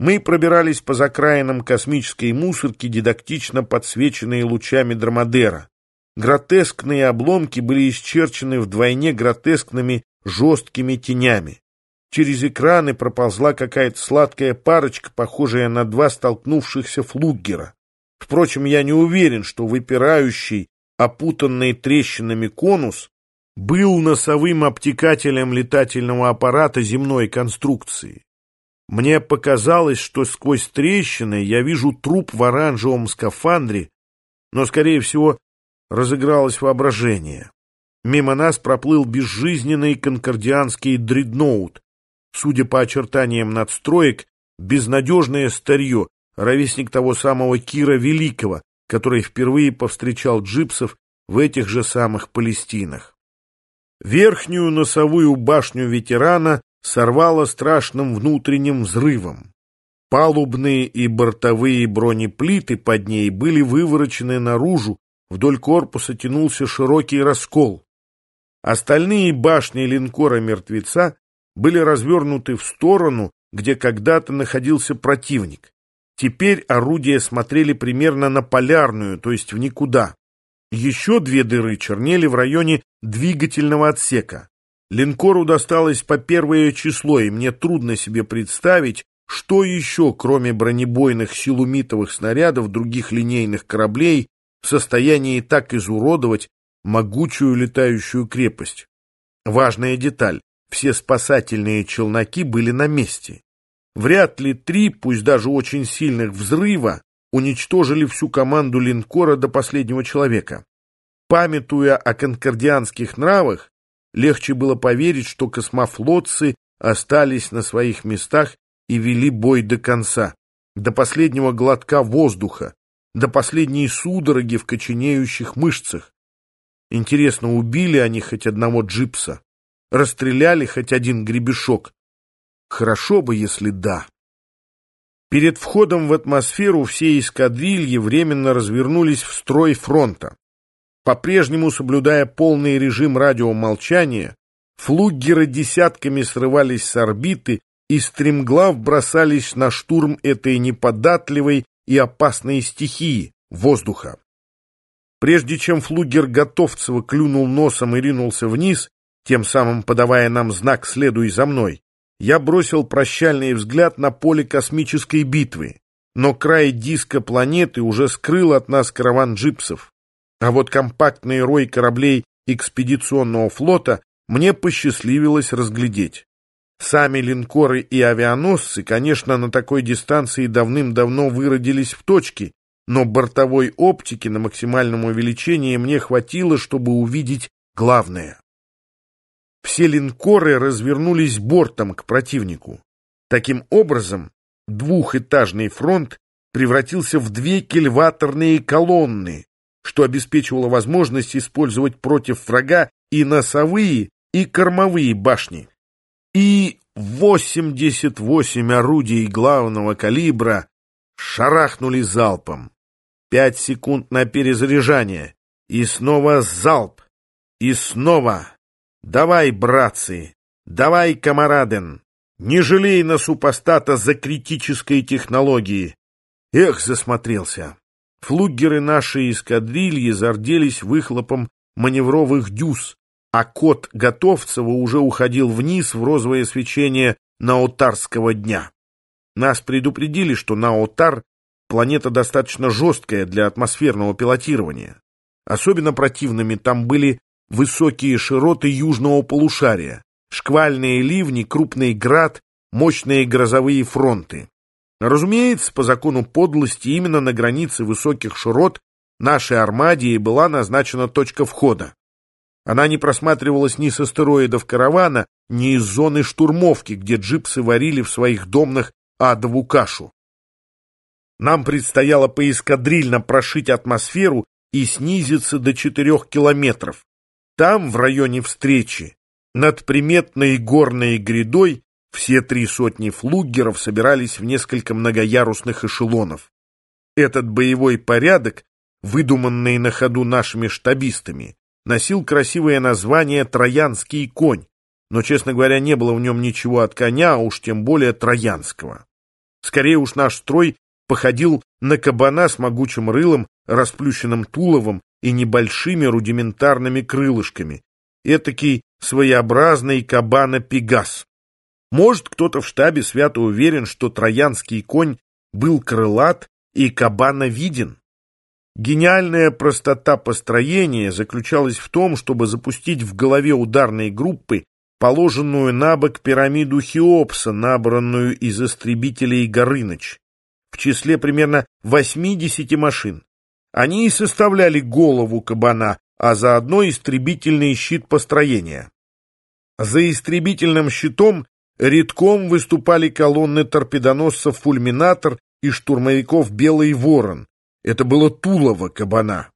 Мы пробирались по закраинам космической мусорки, дидактично подсвеченные лучами Драмадера. Гротескные обломки были исчерчены вдвойне гротескными жесткими тенями. Через экраны проползла какая-то сладкая парочка, похожая на два столкнувшихся флуггера. Впрочем, я не уверен, что выпирающий, опутанный трещинами конус был носовым обтекателем летательного аппарата земной конструкции. Мне показалось, что сквозь трещины я вижу труп в оранжевом скафандре, но, скорее всего, разыгралось воображение. Мимо нас проплыл безжизненный конкордианский дредноут. Судя по очертаниям надстроек, безнадежное старье, ровесник того самого Кира Великого, который впервые повстречал джипсов в этих же самых Палестинах. Верхнюю носовую башню ветерана сорвало страшным внутренним взрывом. Палубные и бортовые бронеплиты под ней были выворочены наружу, вдоль корпуса тянулся широкий раскол. Остальные башни линкора-мертвеца были развернуты в сторону, где когда-то находился противник. Теперь орудия смотрели примерно на полярную, то есть в никуда. Еще две дыры чернели в районе двигательного отсека. Линкору досталось по первое число, и мне трудно себе представить, что еще, кроме бронебойных силумитовых снарядов других линейных кораблей, в состоянии так изуродовать могучую летающую крепость. Важная деталь. Все спасательные челноки были на месте. Вряд ли три, пусть даже очень сильных взрыва, уничтожили всю команду линкора до последнего человека. Памятуя о конкордианских нравах, Легче было поверить, что космофлотцы остались на своих местах и вели бой до конца, до последнего глотка воздуха, до последней судороги в коченеющих мышцах. Интересно, убили они хоть одного джипса? Расстреляли хоть один гребешок? Хорошо бы, если да. Перед входом в атмосферу все эскадрильи временно развернулись в строй фронта. По-прежнему соблюдая полный режим радиомолчания, флуггеры десятками срывались с орбиты и стремглав бросались на штурм этой неподатливой и опасной стихии — воздуха. Прежде чем флугер Готовцева клюнул носом и ринулся вниз, тем самым подавая нам знак «следуй за мной», я бросил прощальный взгляд на поле космической битвы, но край диска планеты уже скрыл от нас караван джипсов. А вот компактный рой кораблей экспедиционного флота мне посчастливилось разглядеть. Сами линкоры и авианосцы, конечно, на такой дистанции давным-давно выродились в точки, но бортовой оптики на максимальном увеличении мне хватило, чтобы увидеть главное. Все линкоры развернулись бортом к противнику. Таким образом, двухэтажный фронт превратился в две кильваторные колонны, что обеспечивало возможность использовать против врага и носовые, и кормовые башни. И 88 орудий главного калибра шарахнули залпом. Пять секунд на перезаряжание. И снова залп. И снова. Давай, братцы, давай, камараден. Не жалей на супостата за критической технологии. Эх, засмотрелся. Флугеры нашей эскадрильи зарделись выхлопом маневровых дюз, а кот Готовцева уже уходил вниз в розовое свечение Наотарского дня. Нас предупредили, что Наотар — планета достаточно жесткая для атмосферного пилотирования. Особенно противными там были высокие широты южного полушария, шквальные ливни, крупный град, мощные грозовые фронты. Разумеется, по закону подлости именно на границе высоких широт нашей армаде была назначена точка входа. Она не просматривалась ни с астероидов каравана, ни из зоны штурмовки, где джипсы варили в своих домнах адову кашу. Нам предстояло поэскадрильно прошить атмосферу и снизиться до четырех километров. Там, в районе встречи, над приметной горной грядой, все три сотни флугеров собирались в несколько многоярусных эшелонов. Этот боевой порядок, выдуманный на ходу нашими штабистами, носил красивое название «Троянский конь», но, честно говоря, не было в нем ничего от коня, а уж тем более троянского. Скорее уж наш строй походил на кабана с могучим рылом, расплющенным туловом и небольшими рудиментарными крылышками. Этакий своеобразный кабана-пегас. Может, кто-то в штабе свято уверен, что троянский конь был крылат и кабана виден? Гениальная простота построения заключалась в том, чтобы запустить в голове ударной группы положенную на бок пирамиду Хеопса, набранную из истребителей Горыныч, в числе примерно 80 машин. Они и составляли голову кабана, а заодно истребительный щит построения. За истребительным щитом редком выступали колонны торпедоносцев «Фульминатор» и штурмовиков «Белый ворон». Это было тулово кабана.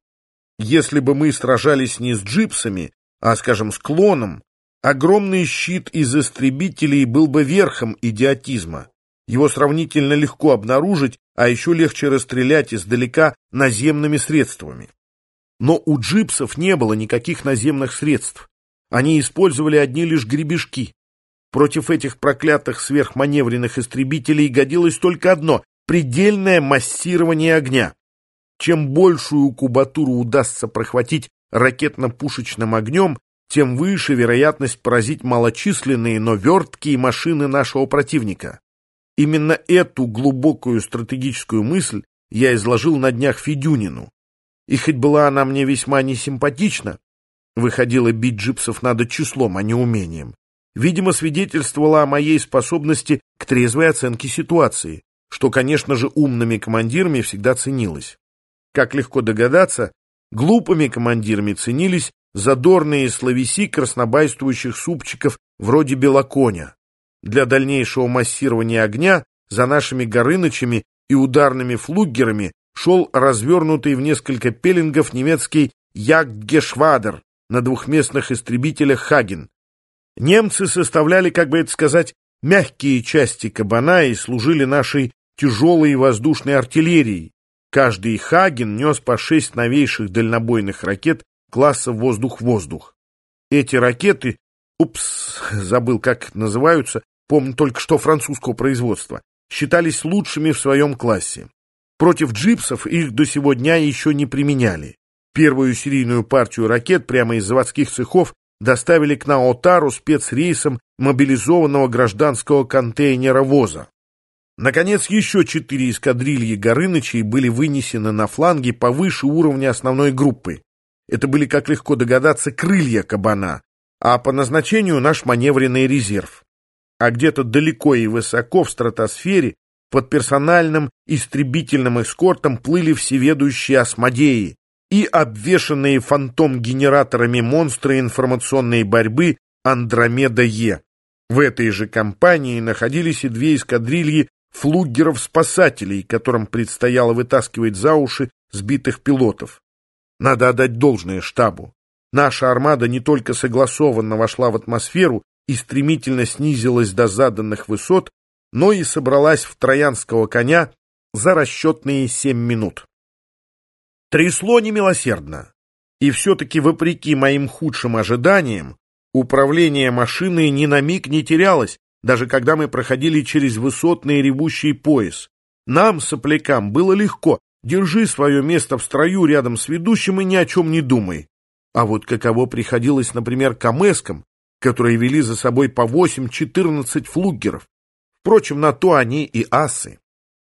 Если бы мы сражались не с джипсами, а, скажем, с клоном, огромный щит из истребителей был бы верхом идиотизма. Его сравнительно легко обнаружить, а еще легче расстрелять издалека наземными средствами. Но у джипсов не было никаких наземных средств. Они использовали одни лишь гребешки. Против этих проклятых сверхманевренных истребителей годилось только одно — предельное массирование огня. Чем большую кубатуру удастся прохватить ракетно-пушечным огнем, тем выше вероятность поразить малочисленные, но верткие машины нашего противника. Именно эту глубокую стратегическую мысль я изложил на днях Федюнину. И хоть была она мне весьма несимпатична, выходило бить джипсов надо числом, а не умением, видимо, свидетельствовала о моей способности к трезвой оценке ситуации, что, конечно же, умными командирами всегда ценилось. Как легко догадаться, глупыми командирами ценились задорные словеси краснобайствующих супчиков вроде Белоконя. Для дальнейшего массирования огня за нашими Горынычами и ударными флугерами шел развернутый в несколько пеленгов немецкий Ягдгешвадер на двухместных истребителях «Хаген». Немцы составляли, как бы это сказать, мягкие части кабана и служили нашей тяжелой воздушной артиллерией. Каждый «Хаген» нес по шесть новейших дальнобойных ракет класса «Воздух-воздух». Эти ракеты, упс, забыл, как называются, помню только что французского производства, считались лучшими в своем классе. Против джипсов их до сего дня еще не применяли. Первую серийную партию ракет прямо из заводских цехов доставили к Наотару спецрейсом мобилизованного гражданского контейнера-воза. Наконец, еще четыре эскадрильи Горынычей были вынесены на фланги повыше уровня основной группы. Это были, как легко догадаться, крылья кабана, а по назначению наш маневренный резерв. А где-то далеко и высоко в стратосфере под персональным истребительным эскортом плыли всеведущие осмодеи и обвешанные фантом-генераторами монстры информационной борьбы Андромеда-Е. В этой же компании находились и две эскадрильи флугеров-спасателей, которым предстояло вытаскивать за уши сбитых пилотов. Надо отдать должное штабу. Наша армада не только согласованно вошла в атмосферу и стремительно снизилась до заданных высот, но и собралась в троянского коня за расчетные семь минут. Трясло немилосердно, и все-таки, вопреки моим худшим ожиданиям, управление машиной ни на миг не терялось, даже когда мы проходили через высотный ревущий пояс. Нам, соплякам, было легко, держи свое место в строю рядом с ведущим и ни о чем не думай. А вот каково приходилось, например, камескам, которые вели за собой по 8-14 флугеров. Впрочем, на то они и асы.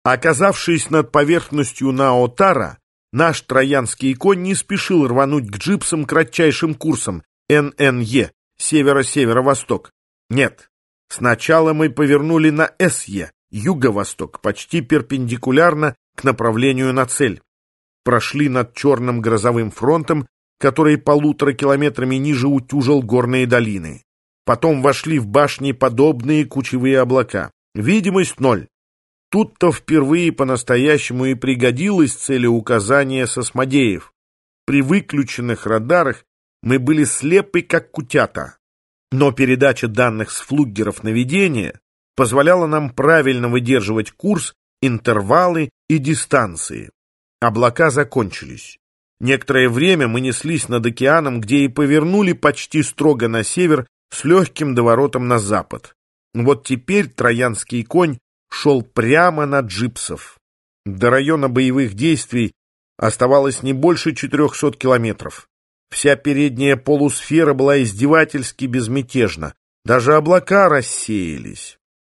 Оказавшись над поверхностью Наотара, наш троянский конь не спешил рвануть к джипсам кратчайшим курсом ННЕ, северо-северо-восток. Нет, сначала мы повернули на СЕ, юго-восток, почти перпендикулярно к направлению на цель. Прошли над черным грозовым фронтом, который полутора километрами ниже утюжил горные долины. Потом вошли в башни подобные кучевые облака. Видимость ноль. Тут-то впервые по-настоящему и пригодилось целеуказание Сосмодеев. При выключенных радарах мы были слепы, как кутята. Но передача данных с флугеров наведения позволяла нам правильно выдерживать курс, интервалы и дистанции. Облака закончились. Некоторое время мы неслись над океаном, где и повернули почти строго на север с легким доворотом на запад. Вот теперь троянский конь шел прямо на джипсов. До района боевых действий оставалось не больше 400 километров. Вся передняя полусфера была издевательски безмятежна. Даже облака рассеялись.